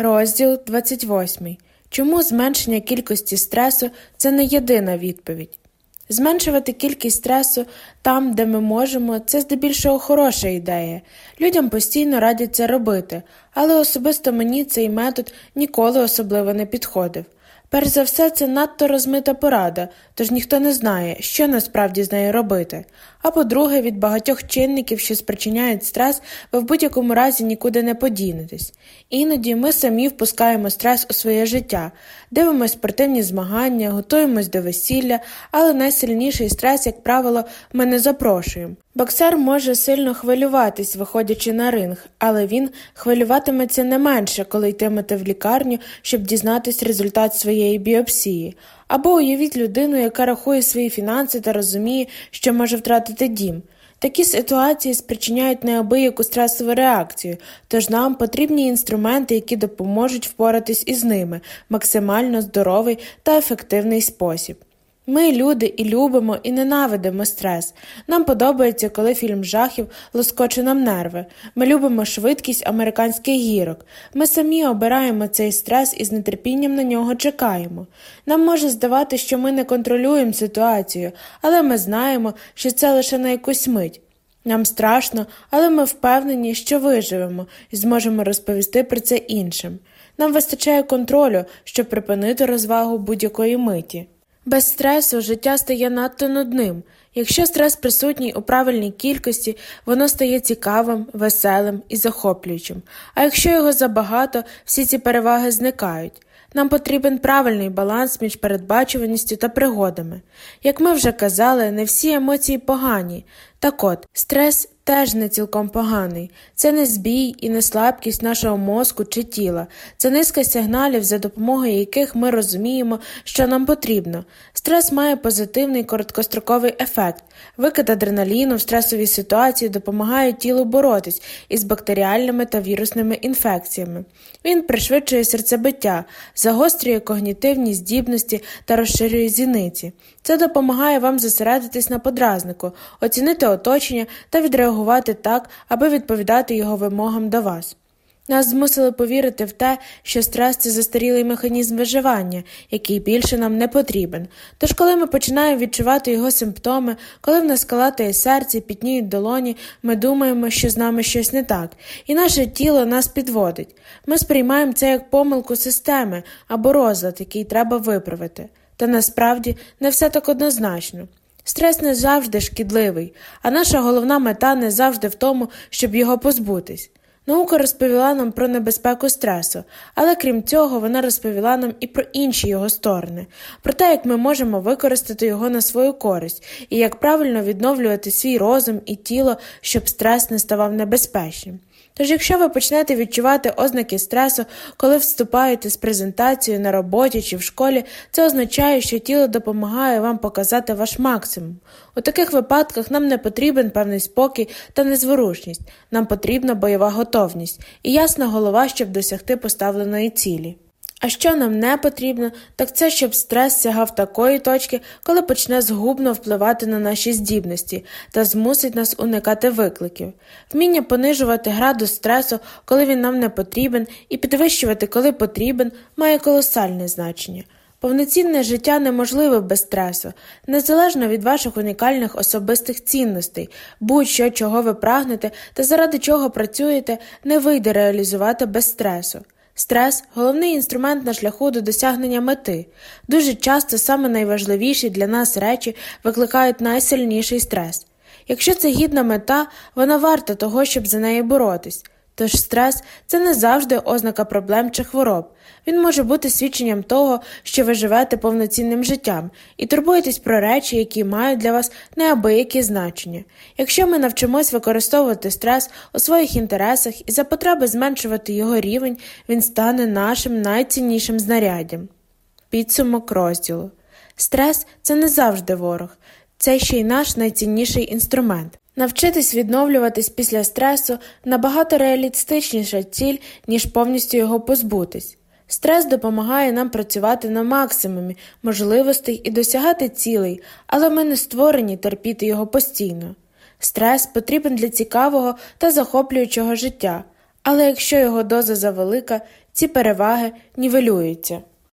Розділ 28. Чому зменшення кількості стресу це не єдина відповідь? Зменшувати кількість стресу там, де ми можемо, це здебільшого хороша ідея. Людям постійно радять це робити, але особисто мені цей метод ніколи особливо не підходив. Перш за все, це надто розмита порада, тож ніхто не знає, що насправді з нею робити. А по-друге, від багатьох чинників, що спричиняють стрес, ви в будь-якому разі нікуди не подінетесь. Іноді ми самі впускаємо стрес у своє життя, дивимося спортивні змагання, готуємось до весілля, але найсильніший стрес, як правило, ми не запрошуємо. Боксер може сильно хвилюватись, виходячи на ринг, але він хвилюватиметься не менше, коли йтимете в лікарню, щоб дізнатись результат своєї біопсії. Або уявіть людину, яка рахує свої фінанси та розуміє, що може втратити дім. Такі ситуації спричиняють неабияку стресову реакцію, тож нам потрібні інструменти, які допоможуть впоратись із ними максимально здоровий та ефективний спосіб. Ми, люди, і любимо, і ненавидимо стрес. Нам подобається, коли фільм жахів лоскоче нам нерви. Ми любимо швидкість американських гірок. Ми самі обираємо цей стрес і з нетерпінням на нього чекаємо. Нам може здавати, що ми не контролюємо ситуацію, але ми знаємо, що це лише на якусь мить. Нам страшно, але ми впевнені, що виживемо і зможемо розповісти про це іншим. Нам вистачає контролю, щоб припинити розвагу будь-якої миті. Без стресу життя стає надто нудним. Якщо стрес присутній у правильній кількості, воно стає цікавим, веселим і захоплюючим. А якщо його забагато, всі ці переваги зникають. Нам потрібен правильний баланс між передбачуваністю та пригодами. Як ми вже казали, не всі емоції погані. Так от, стрес теж не цілком поганий. Це не збій і не слабкість нашого мозку чи тіла, це низка сигналів, за допомогою яких ми розуміємо, що нам потрібно. Стрес має позитивний короткостроковий ефект. Викид адреналіну в стресовій ситуації допомагає тілу боротись із бактеріальними та вірусними інфекціями. Він пришвидшує серцебиття, загострює когнітивні здібності та розширює зіниці. Це допомагає вам зосередитись на подразнику, оцінити оточення та відреагувати так, аби відповідати його вимогам до вас. Нас змусили повірити в те, що стрес це застарілий механізм виживання, який більше нам не потрібен. Тож, коли ми починаємо відчувати його симптоми, коли в нас калатає серце, пітніють долоні, ми думаємо, що з нами щось не так, і наше тіло нас підводить. Ми сприймаємо це як помилку системи або розлад, який треба виправити. Та насправді не все так однозначно. Стрес не завжди шкідливий, а наша головна мета не завжди в тому, щоб його позбутись. Наука розповіла нам про небезпеку стресу, але крім цього, вона розповіла нам і про інші його сторони, про те, як ми можемо використати його на свою користь і як правильно відновлювати свій розум і тіло, щоб стрес не ставав небезпечним. Тож, якщо ви почнете відчувати ознаки стресу, коли вступаєте з презентацією на роботі чи в школі, це означає, що тіло допомагає вам показати ваш максимум. У таких випадках нам не потрібен певний спокій та незворушність, нам потрібна бойова готовність і ясна голова, щоб досягти поставленої цілі. А що нам не потрібно, так це щоб стрес сягав такої точки, коли почне згубно впливати на наші здібності та змусить нас уникати викликів. Вміння понижувати градус стресу, коли він нам не потрібен, і підвищувати, коли потрібен, має колосальне значення. Повноцінне життя неможливе без стресу, незалежно від ваших унікальних особистих цінностей, будь-що, чого ви прагнете та заради чого працюєте, не вийде реалізувати без стресу. Стрес головний інструмент на шляху до досягнення мети. Дуже часто саме найважливіші для нас речі викликають найсильніший стрес. Якщо це гідна мета, вона варта того, щоб за неї боротись. Тож стрес це не завжди ознака проблем чи хвороб. Він може бути свідченням того, що ви живете повноцінним життям і турбуєтесь про речі, які мають для вас неабиякі значення. Якщо ми навчимось використовувати стрес у своїх інтересах і за потреби зменшувати його рівень, він стане нашим найціннішим знаряддям. Підсумок розділу Стрес це не завжди ворог, це ще й наш найцінніший інструмент. Навчитись відновлюватись після стресу набагато реалістичніша ціль, ніж повністю його позбутись. Стрес допомагає нам працювати на максимумі можливостей і досягати цілей, але ми не створені терпіти його постійно. Стрес потрібен для цікавого та захоплюючого життя, але якщо його доза завелика, ці переваги нівелюються.